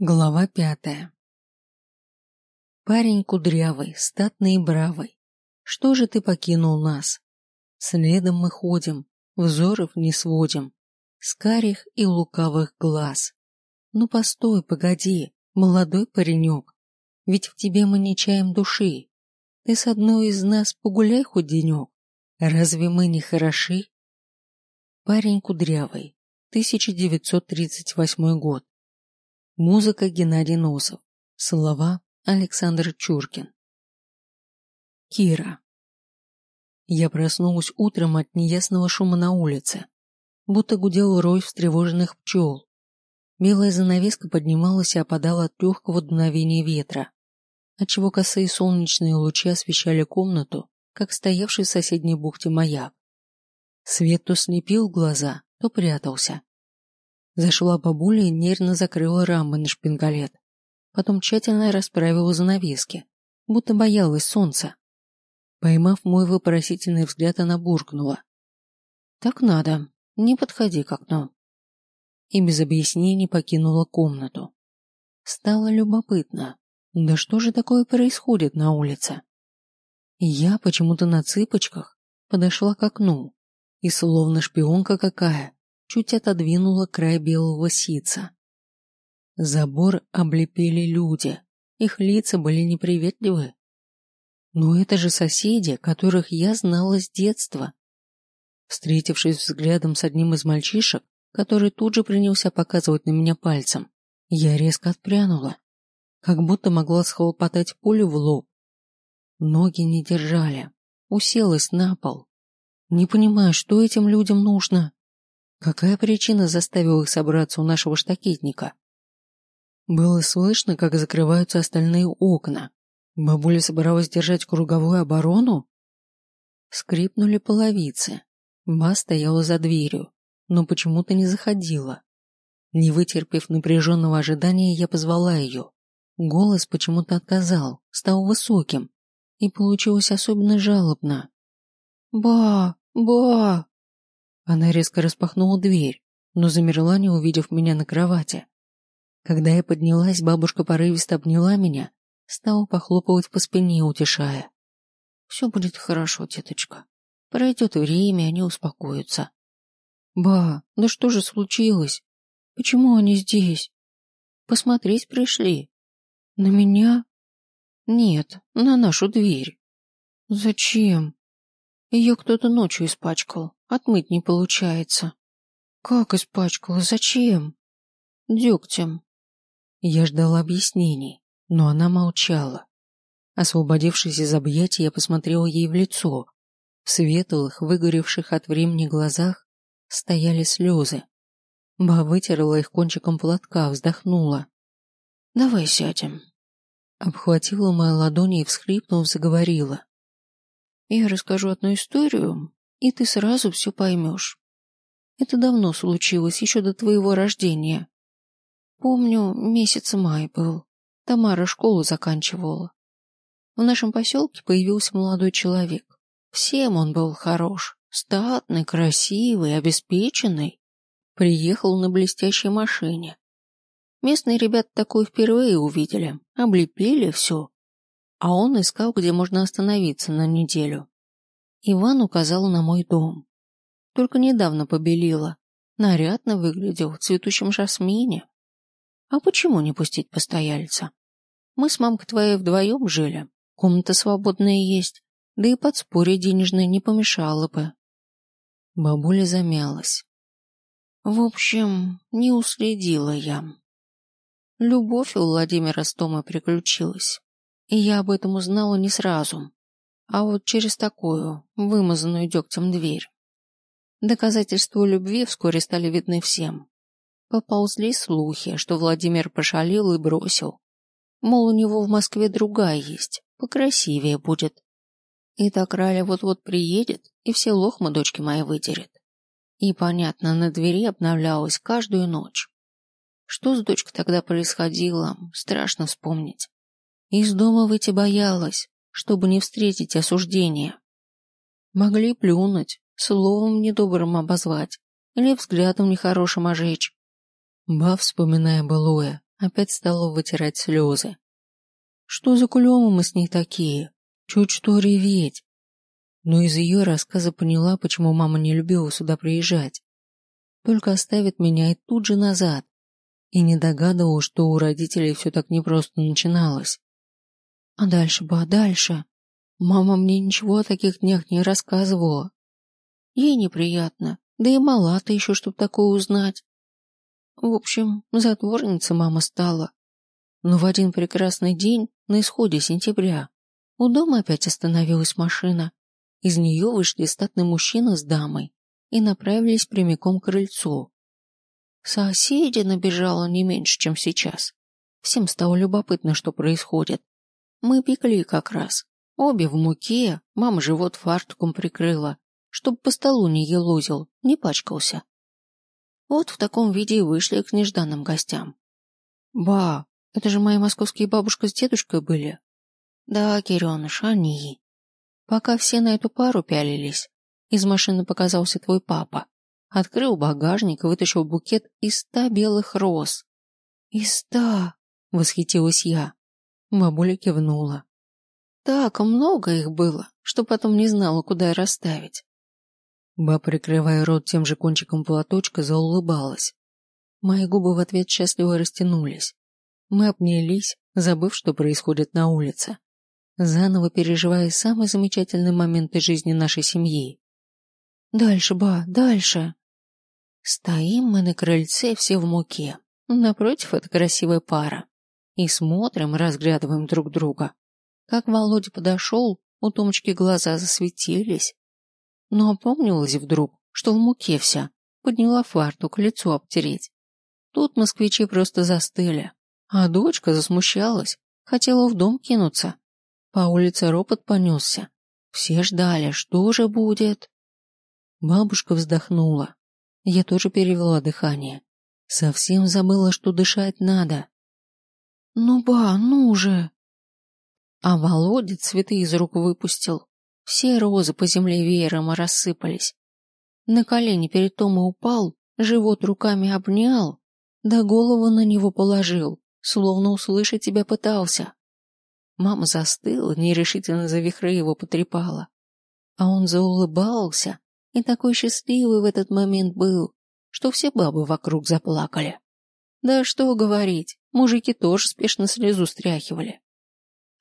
Глава пятая Парень кудрявый, статный и бравый. Что же ты покинул нас? Следом мы ходим, взоров не сводим, с карих и лукавых глаз. Ну постой, погоди, молодой паренек, ведь в тебе мы не чаем души. Ты с одной из нас погуляй хоть денек, разве мы не хороши? Парень кудрявый, 1938 год. Музыка Геннадий Носов. Слова Александр Чуркин. Кира. Я проснулась утром от неясного шума на улице, будто гудел рой встревоженных пчел. Белая занавеска поднималась и опадала от легкого дуновения ветра, отчего косые солнечные лучи освещали комнату, как стоявший в соседней бухте маяк. Свет то слепил глаза, то прятался. Зашла бабуля и нервно закрыла рамы на шпингалет. Потом тщательно расправила занавески, будто боялась солнца. Поймав мой вопросительный взгляд, она буркнула. «Так надо, не подходи к окну». И без объяснений покинула комнату. Стало любопытно. Да что же такое происходит на улице? я почему-то на цыпочках подошла к окну и, словно шпионка какая, чуть отодвинула край белого сица. Забор облепили люди, их лица были неприветливы. Но это же соседи, которых я знала с детства. Встретившись взглядом с одним из мальчишек, который тут же принялся показывать на меня пальцем, я резко отпрянула, как будто могла схлопотать пулю в лоб. Ноги не держали, уселась на пол, не понимаю, что этим людям нужно. Какая причина заставила их собраться у нашего штакетника? Было слышно, как закрываются остальные окна. Бабуля собиралась держать круговую оборону? Скрипнули половицы. Ба стояла за дверью, но почему-то не заходила. Не вытерпев напряженного ожидания, я позвала ее. Голос почему-то отказал, стал высоким, и получилось особенно жалобно. «Ба! Ба!» Она резко распахнула дверь, но замерла, не увидев меня на кровати. Когда я поднялась, бабушка порывисто обняла меня, стала похлопывать по спине, утешая. «Все будет хорошо, деточка. Пройдет время, они успокоятся». «Ба, да что же случилось? Почему они здесь? Посмотреть пришли. На меня? Нет, на нашу дверь. Зачем? Ее кто-то ночью испачкал. Отмыть не получается. Как испачкала? Зачем? Дегтем. Я ждала объяснений, но она молчала. Освободившись из объятий, я посмотрела ей в лицо. В светлых, выгоревших от времени глазах стояли слезы. Ба вытерла их кончиком платка, вздохнула. «Давай сядем». Обхватила мои ладони и, всхлипнув, заговорила. Я расскажу одну историю, и ты сразу все поймешь. Это давно случилось, еще до твоего рождения. Помню, месяц май был. Тамара школу заканчивала. В нашем поселке появился молодой человек. Всем он был хорош, статный, красивый, обеспеченный. Приехал на блестящей машине. Местные ребята такое впервые увидели, облепили все а он искал, где можно остановиться на неделю. Иван указал на мой дом. Только недавно побелила. Нарядно выглядел в цветущем жасмине. А почему не пустить постояльца? Мы с мамкой твоей вдвоем жили. Комната свободная есть. Да и подспорье денежное не помешало бы. Бабуля замялась. В общем, не уследила я. Любовь у Владимира с Томой приключилась. И я об этом узнала не сразу, а вот через такую, вымазанную дегтем дверь. Доказательства любви вскоре стали видны всем. Поползли слухи, что Владимир пошалил и бросил. Мол, у него в Москве другая есть, покрасивее будет. И так Раля вот-вот приедет и все лохмы дочки моей выдерет. И, понятно, на двери обновлялась каждую ночь. Что с дочкой тогда происходило, страшно вспомнить. Из дома выйти боялась, чтобы не встретить осуждения. Могли плюнуть, словом недобрым обозвать или взглядом нехорошим ожечь. Ба, вспоминая былое, опять стала вытирать слезы. Что за кулемы мы с ней такие? Чуть что реветь. Но из ее рассказа поняла, почему мама не любила сюда приезжать. Только оставит меня и тут же назад. И не догадывалась, что у родителей все так непросто начиналось. А дальше бы, а дальше? Мама мне ничего о таких днях не рассказывала. Ей неприятно, да и мала ты еще, чтоб такое узнать. В общем, затворница мама стала. Но в один прекрасный день, на исходе сентября, у дома опять остановилась машина. Из нее вышли статный мужчина с дамой и направились прямиком к крыльцу. Соседи набежало не меньше, чем сейчас. Всем стало любопытно, что происходит. Мы пекли как раз. Обе в муке, мама живот фартуком прикрыла, чтоб по столу не елозил, не пачкался. Вот в таком виде и вышли к нежданным гостям. Ба, это же мои московские бабушка с дедушкой были. Да, Киреныш, они. Пока все на эту пару пялились, из машины показался твой папа. Открыл багажник и вытащил букет из ста белых роз. «Из ста!» — восхитилась я. Бабуля кивнула. «Так много их было, что потом не знала, куда и расставить. Ба, прикрывая рот тем же кончиком платочка, заулыбалась. Мои губы в ответ счастливо растянулись. Мы обнялись, забыв, что происходит на улице, заново переживая самые замечательные моменты жизни нашей семьи. «Дальше, ба, дальше!» Стоим мы на крыльце все в муке. Напротив эта красивая пара. И смотрим, разглядываем друг друга. Как Володя подошел, у Томочки глаза засветились, но опомнилась вдруг, что в муке вся, подняла фартук, лицо обтереть. Тут москвичи просто застыли, а дочка засмущалась, хотела в дом кинуться. По улице ропот понесся. Все ждали, что же будет. Бабушка вздохнула. Я тоже перевела дыхание. Совсем забыла, что дышать надо. «Ну, ба, ну же!» А Володя цветы из рук выпустил, все розы по земле веером рассыпались. На колени перед Томой упал, живот руками обнял, да голову на него положил, словно услышать тебя пытался. Мама застыла, нерешительно за вихры его потрепала. А он заулыбался и такой счастливый в этот момент был, что все бабы вокруг заплакали. Да что говорить, мужики тоже спешно слезу стряхивали.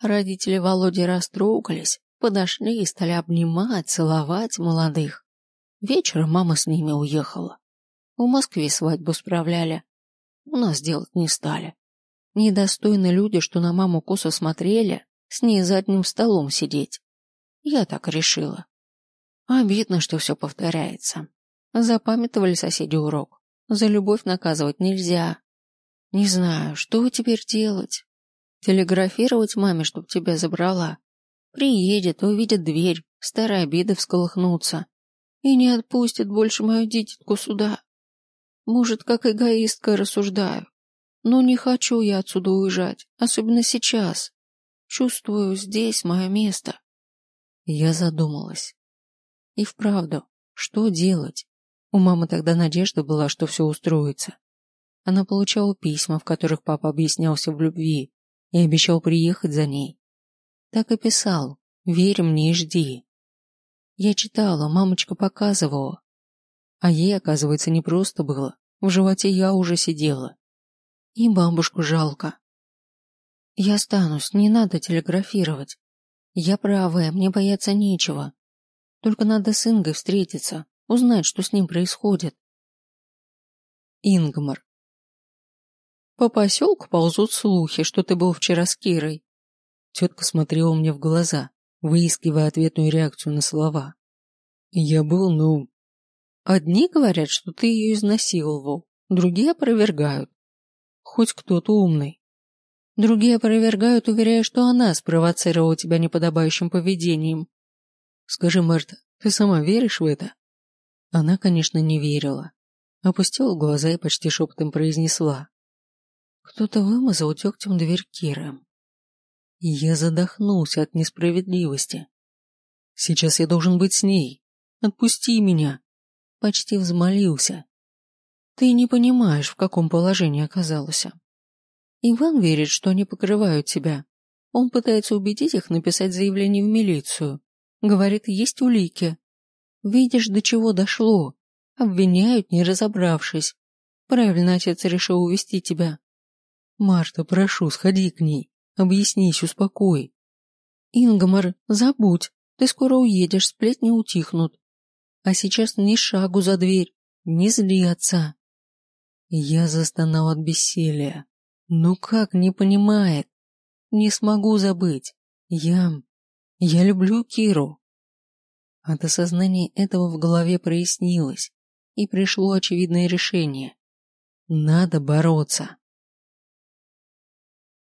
Родители Володи растрогались, подошли и стали обнимать, целовать молодых. Вечером мама с ними уехала. В Москве свадьбу справляли. У нас делать не стали. Недостойны люди, что на маму косо смотрели, с ней за одним столом сидеть. Я так решила. Обидно, что все повторяется. Запамятовали соседи урок. За любовь наказывать нельзя. Не знаю, что теперь делать. Телеграфировать маме, чтоб тебя забрала. Приедет, увидит дверь, старые обиды всколыхнутся. И не отпустит больше мою дитятку сюда. Может, как эгоистка рассуждаю. Но не хочу я отсюда уезжать, особенно сейчас. Чувствую, здесь мое место. Я задумалась. И вправду, что делать? У мамы тогда надежда была, что все устроится. Она получала письма, в которых папа объяснялся в любви и обещал приехать за ней. Так и писал. Верь мне и жди. Я читала, мамочка показывала. А ей, оказывается, не просто было. В животе я уже сидела. И бабушку жалко. Я останусь, не надо телеграфировать. Я правая, мне бояться нечего. Только надо с Ингой встретиться, узнать, что с ним происходит. Ингмар. По поселку ползут слухи, что ты был вчера с Кирой. Тетка смотрела мне в глаза, выискивая ответную реакцию на слова. Я был, ну... Одни говорят, что ты ее изнасиловал, другие опровергают. Хоть кто-то умный. Другие опровергают, уверяя, что она спровоцировала тебя неподобающим поведением. Скажи, Марта, ты сама веришь в это? Она, конечно, не верила. Опустила глаза и почти шепотом произнесла. Кто-то вымазал дегтем дверь Киры я задохнулся от несправедливости. Сейчас я должен быть с ней. Отпусти меня. Почти взмолился. Ты не понимаешь, в каком положении оказался. Иван верит, что они покрывают тебя. Он пытается убедить их написать заявление в милицию. Говорит, есть улики. Видишь, до чего дошло. Обвиняют, не разобравшись. Правильно отец решил увести тебя. Марта, прошу, сходи к ней. Объяснись, успокой. Ингмар, забудь. Ты скоро уедешь, сплетни утихнут. А сейчас ни шагу за дверь. Не зли отца. Я застонал от бессилия. Ну как не понимает? Не смогу забыть. Я... Я люблю Киру. От осознания этого в голове прояснилось, и пришло очевидное решение. Надо бороться.